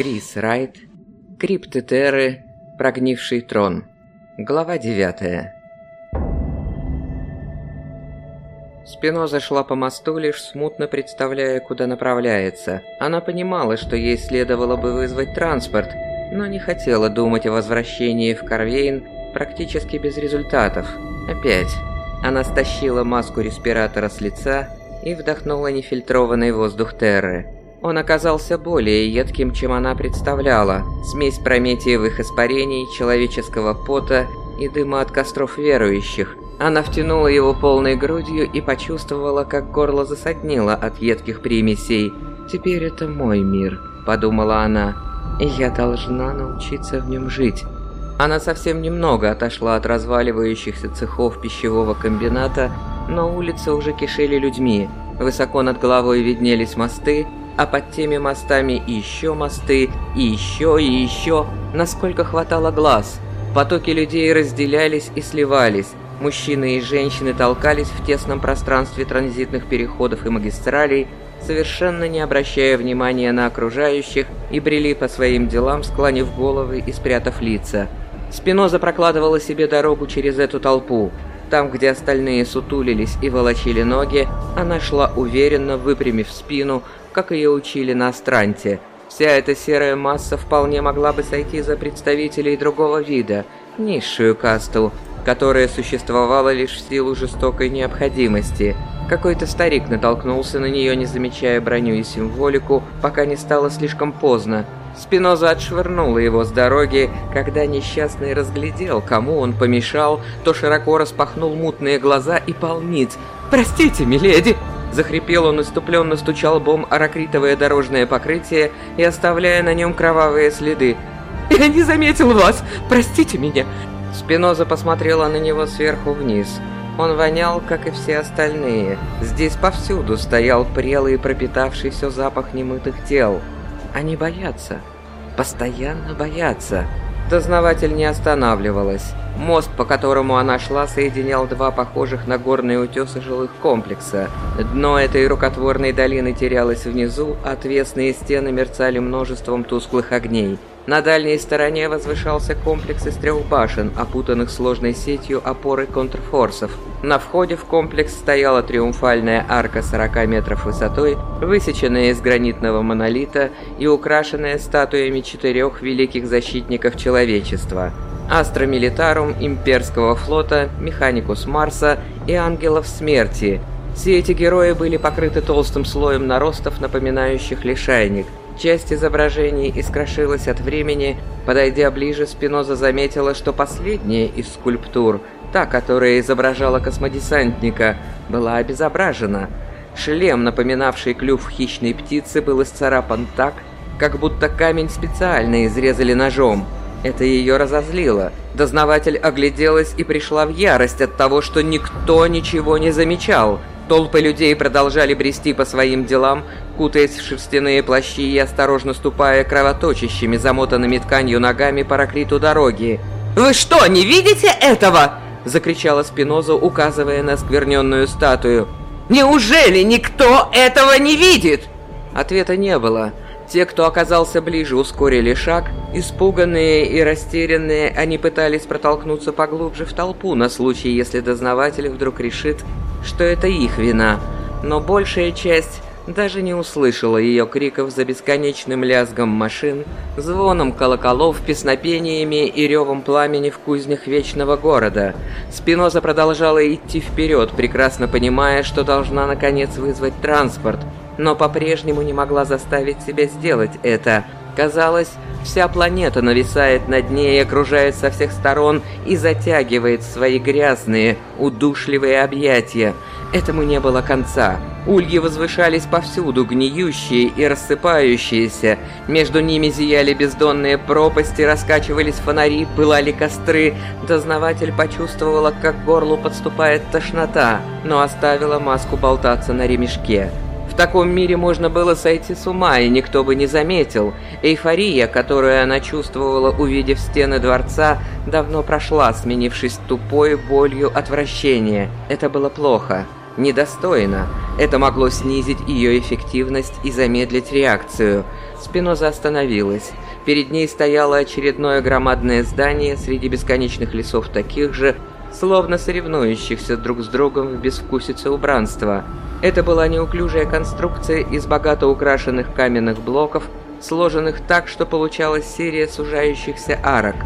Крис Райт, Крипты Терры, Прогнивший трон. Глава 9. Спиноза шла по мосту, лишь смутно представляя, куда направляется. Она понимала, что ей следовало бы вызвать транспорт, но не хотела думать о возвращении в Карвейн практически без результатов. Опять. Она стащила маску респиратора с лица и вдохнула нефильтрованный воздух Терры. Он оказался более едким, чем она представляла. Смесь прометиевых испарений, человеческого пота и дыма от костров верующих. Она втянула его полной грудью и почувствовала, как горло засаднило от едких примесей. «Теперь это мой мир», — подумала она, — «и я должна научиться в нем жить». Она совсем немного отошла от разваливающихся цехов пищевого комбината, но улицы уже кишели людьми. Высоко над головой виднелись мосты, а под теми мостами еще мосты, и еще, и еще, насколько хватало глаз. Потоки людей разделялись и сливались. Мужчины и женщины толкались в тесном пространстве транзитных переходов и магистралей, совершенно не обращая внимания на окружающих, и брели по своим делам, склонив головы и спрятав лица. Спиноза прокладывала себе дорогу через эту толпу. Там, где остальные сутулились и волочили ноги, она шла уверенно, выпрямив спину, как ее учили на Астранте. Вся эта серая масса вполне могла бы сойти за представителей другого вида, низшую касту, которая существовала лишь в силу жестокой необходимости. Какой-то старик натолкнулся на нее, не замечая броню и символику, пока не стало слишком поздно. Спиноза отшвырнула его с дороги, когда несчастный разглядел, кому он помешал, то широко распахнул мутные глаза и полниц. «Простите, миледи!» Захрипел он, иступленно стучал бом аракритовое дорожное покрытие и оставляя на нем кровавые следы. «Я не заметил вас! Простите меня!» Спиноза посмотрела на него сверху вниз. Он вонял, как и все остальные. Здесь повсюду стоял прелый пропитавший все запах немытых тел. Они боятся. Постоянно боятся. Дознаватель не останавливалась. Мост, по которому она шла, соединял два похожих на горные утесы жилых комплекса. Дно этой рукотворной долины терялось внизу, отвесные стены мерцали множеством тусклых огней. На дальней стороне возвышался комплекс из трех башен, опутанных сложной сетью опоры контрфорсов. На входе в комплекс стояла триумфальная арка 40 метров высотой, высеченная из гранитного монолита и украшенная статуями четырех великих защитников человечества – Астра Милитарум имперского флота, Механикус Марса и Ангелов Смерти. Все эти герои были покрыты толстым слоем наростов, напоминающих лишайник. Часть изображений искрошилась от времени. Подойдя ближе, Спиноза заметила, что последняя из скульптур, та, которая изображала космодесантника, была обезображена. Шлем, напоминавший клюв хищной птицы, был исцарапан так, как будто камень специально изрезали ножом. Это ее разозлило. Дознаватель огляделась и пришла в ярость от того, что никто ничего не замечал. Толпы людей продолжали брести по своим делам, кутаясь в шерстяные плащи и осторожно ступая кровоточащими, замотанными тканью ногами по ракриту дороги. «Вы что, не видите этого?» — закричала Спиноза, указывая на скверненную статую. «Неужели никто этого не видит?» Ответа не было. Те, кто оказался ближе, ускорили шаг. Испуганные и растерянные, они пытались протолкнуться поглубже в толпу на случай, если дознаватель вдруг решит, что это их вина. Но большая часть даже не услышала ее криков за бесконечным лязгом машин, звоном колоколов, песнопениями и ревом пламени в кузнях Вечного Города. Спиноза продолжала идти вперед, прекрасно понимая, что должна наконец вызвать транспорт, но по-прежнему не могла заставить себя сделать это. Казалось, вся планета нависает над ней и окружает со всех сторон и затягивает свои грязные, удушливые объятия. Этому не было конца. Ульи возвышались повсюду, гниющие и рассыпающиеся. Между ними зияли бездонные пропасти, раскачивались фонари, пылали костры. Дознаватель почувствовала, как к горлу подступает тошнота, но оставила маску болтаться на ремешке. Таком мире можно было сойти с ума, и никто бы не заметил. Эйфория, которую она чувствовала, увидев стены дворца, давно прошла, сменившись тупой болью отвращения. Это было плохо. Недостойно. Это могло снизить ее эффективность и замедлить реакцию. Спиноза остановилась. Перед ней стояло очередное громадное здание среди бесконечных лесов таких же, словно соревнующихся друг с другом в безвкусице убранства. Это была неуклюжая конструкция из богато украшенных каменных блоков, сложенных так, что получалась серия сужающихся арок.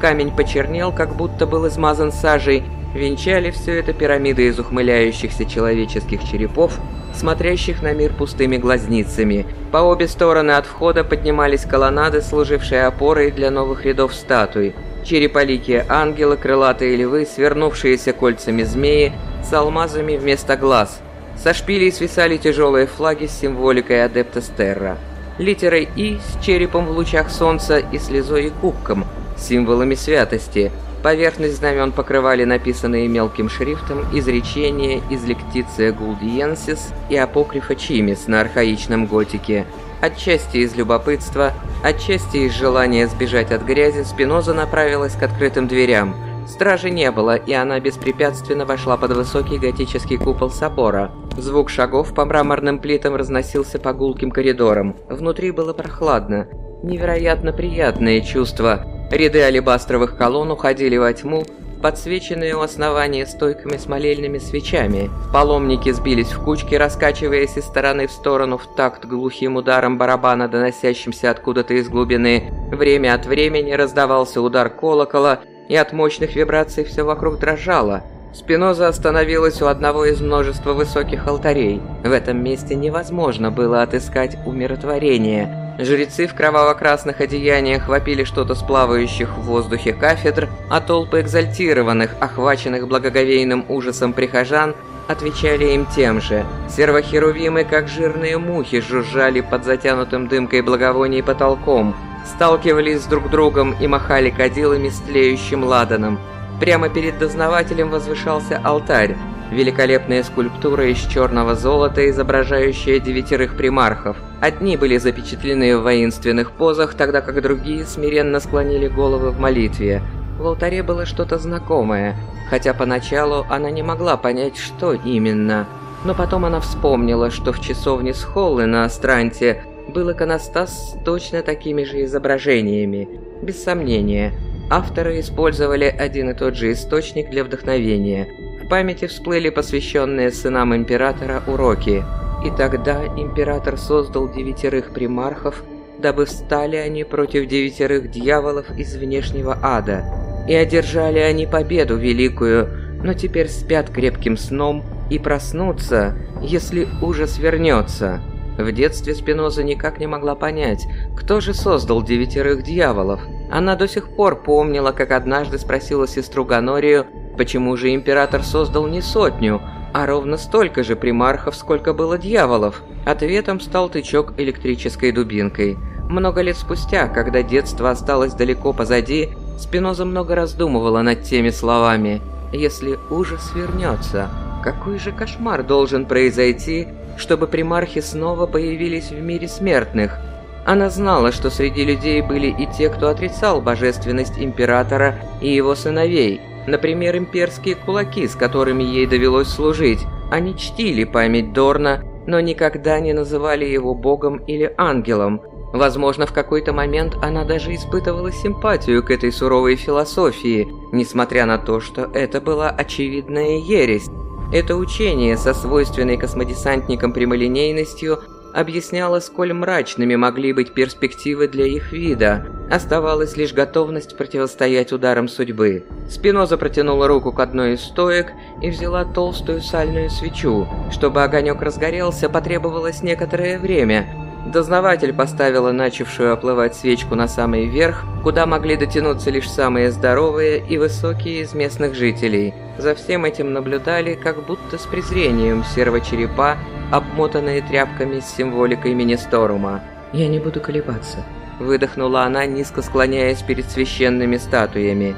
Камень почернел, как будто был измазан сажей, венчали все это пирамиды из ухмыляющихся человеческих черепов, смотрящих на мир пустыми глазницами. По обе стороны от входа поднимались колоннады, служившие опорой для новых рядов статуй. Череполикие ангелы, крылатые львы, свернувшиеся кольцами змеи с алмазами вместо глаз. Со шпилей свисали тяжелые флаги с символикой адепта Стерра. Литерой «И» с черепом в лучах солнца и слезой и кубком, символами святости – Поверхность знамен покрывали написанные мелким шрифтом изречения из лектиция Гулдиенсис и апокрифа Чимис на архаичном готике. Отчасти из любопытства, отчасти из желания сбежать от грязи, Спиноза направилась к открытым дверям. Стражи не было, и она беспрепятственно вошла под высокий готический купол собора. Звук шагов по мраморным плитам разносился по гулким коридорам. Внутри было прохладно. Невероятно приятное чувство, Ряды алебастровых колонн уходили во тьму, подсвеченные у основания стойками с молельными свечами. Паломники сбились в кучки, раскачиваясь из стороны в сторону в такт глухим ударом барабана, доносящимся откуда-то из глубины. Время от времени раздавался удар колокола, и от мощных вибраций все вокруг дрожало. Спиноза остановилась у одного из множества высоких алтарей. В этом месте невозможно было отыскать умиротворение – Жрецы в кроваво-красных одеяниях вопили что-то с плавающих в воздухе кафедр, а толпы экзальтированных, охваченных благоговейным ужасом прихожан, отвечали им тем же. Сервохерувимы, как жирные мухи, жужжали под затянутым дымкой благовоний потолком, сталкивались с друг другом и махали кадилами с тлеющим ладаном. Прямо перед дознавателем возвышался алтарь, Великолепная скульптура из черного золота, изображающая девятерых примархов. Одни были запечатлены в воинственных позах, тогда как другие смиренно склонили головы в молитве. В алтаре было что-то знакомое, хотя поначалу она не могла понять, что именно. Но потом она вспомнила, что в часовне с Холлы на Астранте был иконостас с точно такими же изображениями. Без сомнения, авторы использовали один и тот же источник для вдохновения – памяти всплыли посвященные сынам императора уроки, и тогда император создал девятерых примархов, дабы встали они против девятерых дьяволов из внешнего ада, и одержали они победу великую, но теперь спят крепким сном и проснутся, если ужас вернется. В детстве Спиноза никак не могла понять, кто же создал девятерых дьяволов. Она до сих пор помнила, как однажды спросила сестру Ганорию, Почему же император создал не сотню, а ровно столько же примархов, сколько было дьяволов? Ответом стал тычок электрической дубинкой. Много лет спустя, когда детство осталось далеко позади, Спиноза много раздумывала над теми словами. «Если ужас вернется, какой же кошмар должен произойти, чтобы примархи снова появились в мире смертных?» Она знала, что среди людей были и те, кто отрицал божественность императора и его сыновей – Например, имперские кулаки, с которыми ей довелось служить. Они чтили память Дорна, но никогда не называли его богом или ангелом. Возможно, в какой-то момент она даже испытывала симпатию к этой суровой философии, несмотря на то, что это была очевидная ересь. Это учение со свойственной космодесантникам прямолинейностью объясняла, сколь мрачными могли быть перспективы для их вида. Оставалась лишь готовность противостоять ударам судьбы. Спиноза протянула руку к одной из стоек и взяла толстую сальную свечу. Чтобы огонек разгорелся, потребовалось некоторое время. Дознаватель поставила начавшую оплывать свечку на самый верх, куда могли дотянуться лишь самые здоровые и высокие из местных жителей. За всем этим наблюдали, как будто с презрением сервочерепа обмотанные тряпками с символикой Министорума. «Я не буду колебаться», — выдохнула она, низко склоняясь перед священными статуями.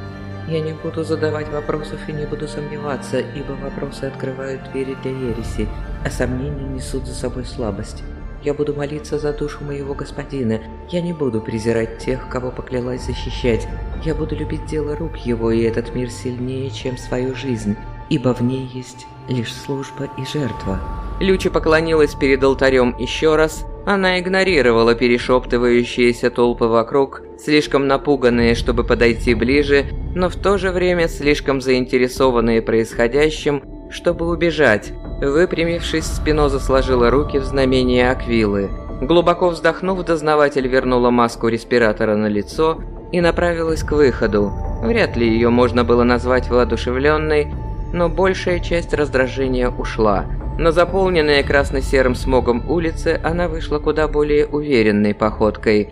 «Я не буду задавать вопросов и не буду сомневаться, ибо вопросы открывают двери для ереси, а сомнения несут за собой слабость. Я буду молиться за душу моего господина. Я не буду презирать тех, кого поклялась защищать. Я буду любить дело рук его и этот мир сильнее, чем свою жизнь, ибо в ней есть лишь служба и жертва». Лючи поклонилась перед алтарем еще раз, Она игнорировала перешептывающиеся толпы вокруг, слишком напуганные, чтобы подойти ближе, но в то же время слишком заинтересованные происходящим, чтобы убежать. Выпрямившись, Спиноза сложила руки в знамение Аквилы. Глубоко вздохнув, дознаватель вернула маску респиратора на лицо и направилась к выходу. Вряд ли ее можно было назвать воодушевленной, но большая часть раздражения ушла. На заполненные красно-серым смогом улицы она вышла куда более уверенной походкой.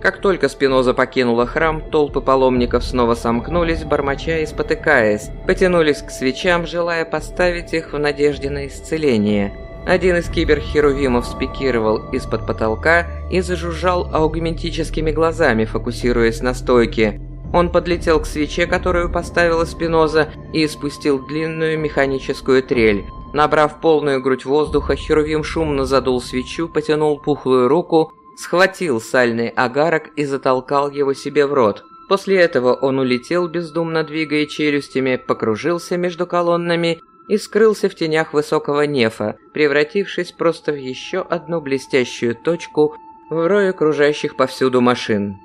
Как только Спиноза покинула храм, толпы паломников снова сомкнулись, бормоча и спотыкаясь, потянулись к свечам, желая поставить их в надежде на исцеление. Один из киберхерувимов спикировал из-под потолка и зажужжал аугментическими глазами, фокусируясь на стойке. Он подлетел к свече, которую поставила Спиноза, и испустил длинную механическую трель. Набрав полную грудь воздуха, Херувим шумно задул свечу, потянул пухлую руку, схватил сальный агарок и затолкал его себе в рот. После этого он улетел, бездумно двигая челюстями, покружился между колоннами и скрылся в тенях высокого нефа, превратившись просто в еще одну блестящую точку в рое кружащих повсюду машин.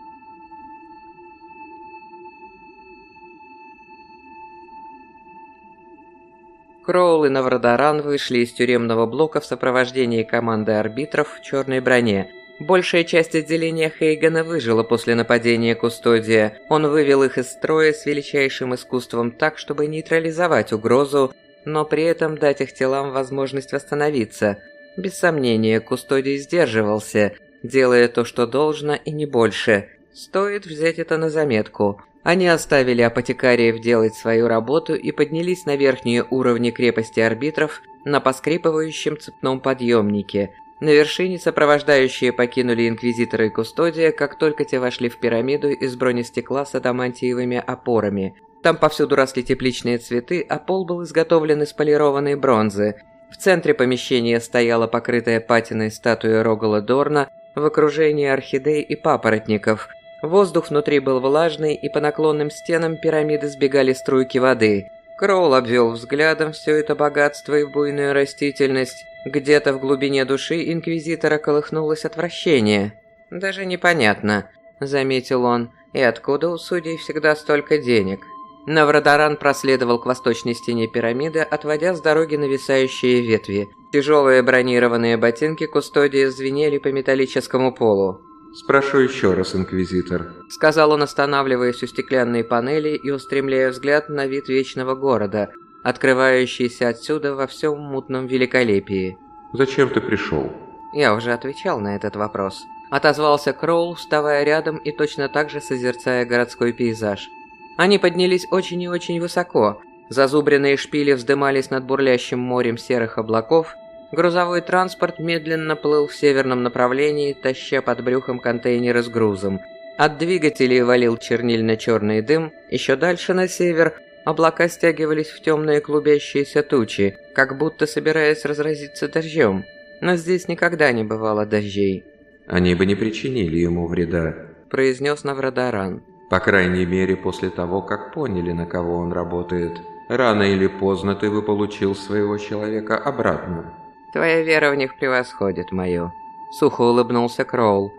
Кроул и Наврадаран вышли из тюремного блока в сопровождении команды арбитров в черной броне. Большая часть отделения Хейгана выжила после нападения Кустодия. Он вывел их из строя с величайшим искусством так, чтобы нейтрализовать угрозу, но при этом дать их телам возможность восстановиться. Без сомнения, Кустодий сдерживался, делая то, что должно, и не больше. Стоит взять это на заметку. Они оставили апотекариев делать свою работу и поднялись на верхние уровни крепости арбитров на поскрипывающем цепном подъемнике. На вершине сопровождающие покинули инквизитора и кустодия, как только те вошли в пирамиду из бронестекла с адамантиевыми опорами. Там повсюду росли тепличные цветы, а пол был изготовлен из полированной бронзы. В центре помещения стояла покрытая патиной статуя Рогала Дорна в окружении орхидей и папоротников – Воздух внутри был влажный, и по наклонным стенам пирамиды сбегали струйки воды. Кроул обвел взглядом все это богатство и буйную растительность. Где-то в глубине души Инквизитора колыхнулось отвращение. «Даже непонятно», — заметил он, — «и откуда у судей всегда столько денег?» Наврадаран проследовал к восточной стене пирамиды, отводя с дороги нависающие ветви. Тяжелые бронированные ботинки кустодии звенели по металлическому полу. «Спрошу еще раз, Инквизитор», — сказал он, останавливаясь у стеклянной панели и устремляя взгляд на вид Вечного Города, открывающийся отсюда во всем мутном великолепии. «Зачем ты пришел?» Я уже отвечал на этот вопрос. Отозвался Кроул, вставая рядом и точно так же созерцая городской пейзаж. Они поднялись очень и очень высоко. Зазубренные шпили вздымались над бурлящим морем серых облаков, Грузовой транспорт медленно плыл в северном направлении, таща под брюхом контейнеры с грузом. От двигателей валил чернильно-черный дым, еще дальше на север облака стягивались в темные клубящиеся тучи, как будто собираясь разразиться дождем. Но здесь никогда не бывало дождей. «Они бы не причинили ему вреда», – произнес Наврадаран. «По крайней мере, после того, как поняли, на кого он работает. Рано или поздно ты бы получил своего человека обратно». Твоя вера в них превосходит мою. Сухо улыбнулся Кроул.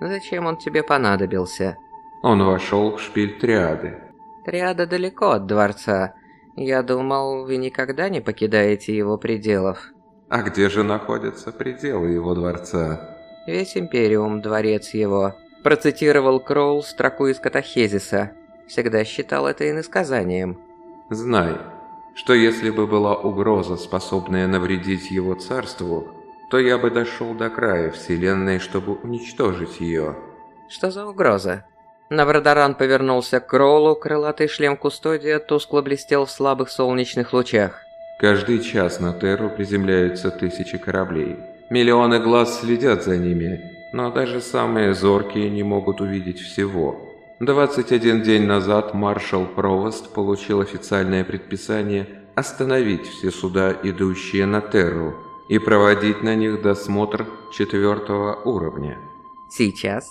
Зачем он тебе понадобился? Он вошел в шпиль Триады. Триада далеко от дворца. Я думал, вы никогда не покидаете его пределов. А где же находятся пределы его дворца? Весь Империум – дворец его. Процитировал Кроул строку из Катахезиса. Всегда считал это иносказанием. Знай, что если бы была угроза, способная навредить его царству, то я бы дошел до края Вселенной, чтобы уничтожить ее. Что за угроза? Наврадаран повернулся к Кроулу, крылатый шлем Кустодия тускло блестел в слабых солнечных лучах. Каждый час на Терру приземляются тысячи кораблей. Миллионы глаз следят за ними, но даже самые зоркие не могут увидеть всего. 21 день назад маршал Провост получил официальное предписание остановить все суда, идущие на Терру, и проводить на них досмотр четвертого уровня. Сейчас?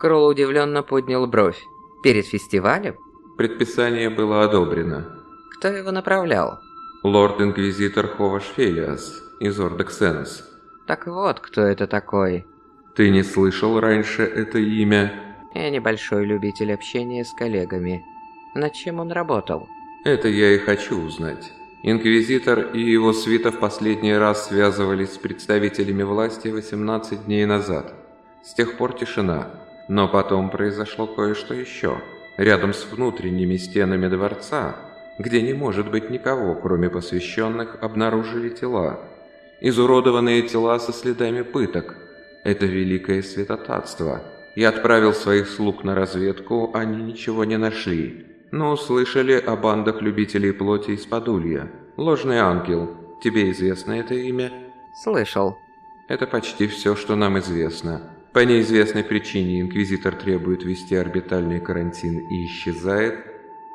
Кролл удивленно поднял бровь. Перед фестивалем? Предписание было одобрено. Кто его направлял? Лорд-инквизитор Ховаш Фелиас из Ордексенус. Так вот, кто это такой. Ты не слышал раньше это имя? Я небольшой любитель общения с коллегами. Над чем он работал? Это я и хочу узнать. Инквизитор и его свита в последний раз связывались с представителями власти 18 дней назад. С тех пор тишина. Но потом произошло кое-что еще. Рядом с внутренними стенами дворца, где не может быть никого, кроме посвященных, обнаружили тела. Изуродованные тела со следами пыток. Это великое святотатство. Я отправил своих слуг на разведку, они ничего не нашли. Но услышали о бандах любителей плоти из Подулья. Ложный ангел. Тебе известно это имя? Слышал. Это почти все, что нам известно. По неизвестной причине Инквизитор требует вести орбитальный карантин и исчезает.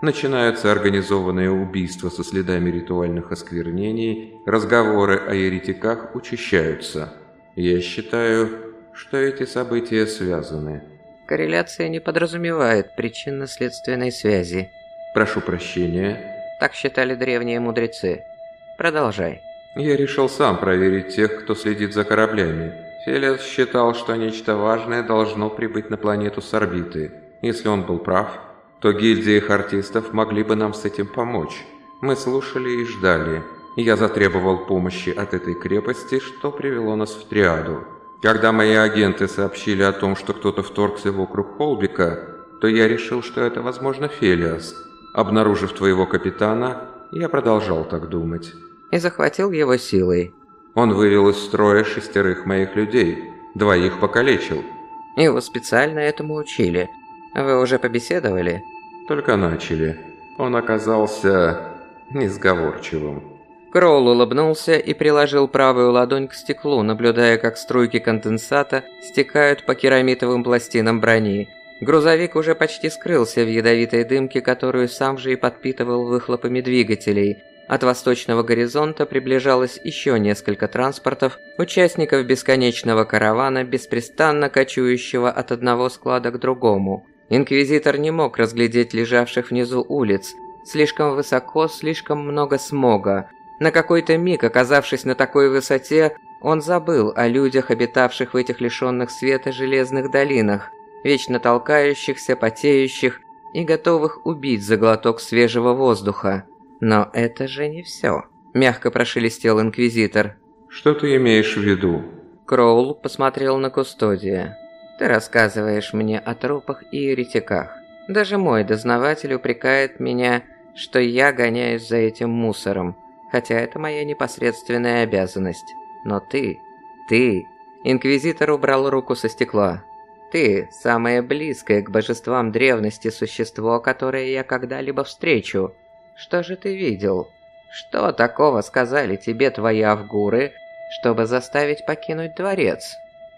Начинаются организованные убийства со следами ритуальных осквернений, разговоры о еретиках учащаются. Я считаю, что эти события связаны. Корреляция не подразумевает причинно-следственной связи. Прошу прощения. Так считали древние мудрецы. Продолжай. Я решил сам проверить тех, кто следит за кораблями. Фелиас считал, что нечто важное должно прибыть на планету с орбиты. Если он был прав, то гильдия их артистов могли бы нам с этим помочь. Мы слушали и ждали. Я затребовал помощи от этой крепости, что привело нас в триаду. Когда мои агенты сообщили о том, что кто-то вторгся вокруг Холбика, то я решил, что это, возможно, Фелиас. Обнаружив твоего капитана, я продолжал так думать. И захватил его силой. Он вывел из строя шестерых моих людей, двоих покалечил. Его специально этому учили. Вы уже побеседовали? Только начали. Он оказался несговорчивым. Кроул улыбнулся и приложил правую ладонь к стеклу, наблюдая, как струйки конденсата стекают по керамитовым пластинам брони. Грузовик уже почти скрылся в ядовитой дымке, которую сам же и подпитывал выхлопами двигателей. От восточного горизонта приближалось еще несколько транспортов, участников бесконечного каравана, беспрестанно кочующего от одного склада к другому. Инквизитор не мог разглядеть лежавших внизу улиц. Слишком высоко, слишком много смога. На какой-то миг, оказавшись на такой высоте, он забыл о людях, обитавших в этих лишенных света железных долинах, вечно толкающихся, потеющих и готовых убить за глоток свежего воздуха. Но это же не все. Мягко прошелестел Инквизитор. «Что ты имеешь в виду?» Кроул посмотрел на Кустодия. «Ты рассказываешь мне о трупах и еретиках. Даже мой дознаватель упрекает меня, что я гоняюсь за этим мусором хотя это моя непосредственная обязанность. Но ты, ты...» Инквизитор убрал руку со стекла. «Ты – самое близкое к божествам древности существо, которое я когда-либо встречу. Что же ты видел? Что такого сказали тебе твои авгуры, чтобы заставить покинуть дворец?»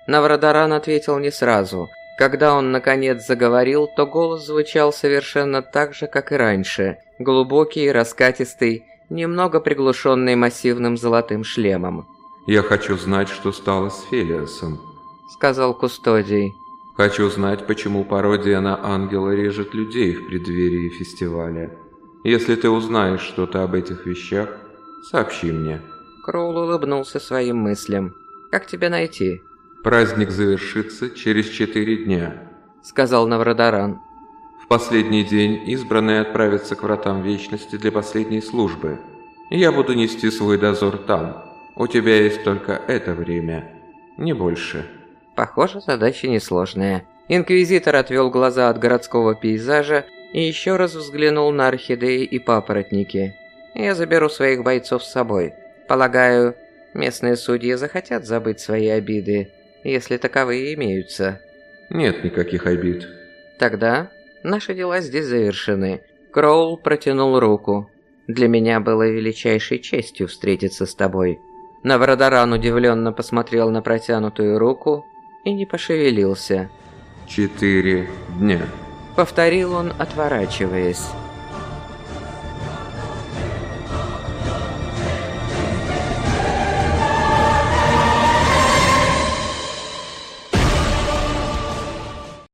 Наврадаран ответил не сразу. Когда он наконец заговорил, то голос звучал совершенно так же, как и раньше. Глубокий, раскатистый немного приглушенный массивным золотым шлемом. «Я хочу знать, что стало с Фелиасом», — сказал Кустодий. «Хочу знать, почему пародия на ангела режет людей в преддверии фестиваля. Если ты узнаешь что-то об этих вещах, сообщи мне». Кроул улыбнулся своим мыслям. «Как тебя найти?» «Праздник завершится через четыре дня», — сказал Наврадаран последний день избранные отправятся к вратам Вечности для последней службы. Я буду нести свой дозор там. У тебя есть только это время, не больше». Похоже, задача несложная. Инквизитор отвел глаза от городского пейзажа и еще раз взглянул на орхидеи и папоротники. «Я заберу своих бойцов с собой. Полагаю, местные судьи захотят забыть свои обиды, если таковые имеются». «Нет никаких обид». «Тогда Наши дела здесь завершены. Кроул протянул руку. Для меня было величайшей честью встретиться с тобой. Наврадаран удивленно посмотрел на протянутую руку и не пошевелился. «Четыре дня», — повторил он, отворачиваясь.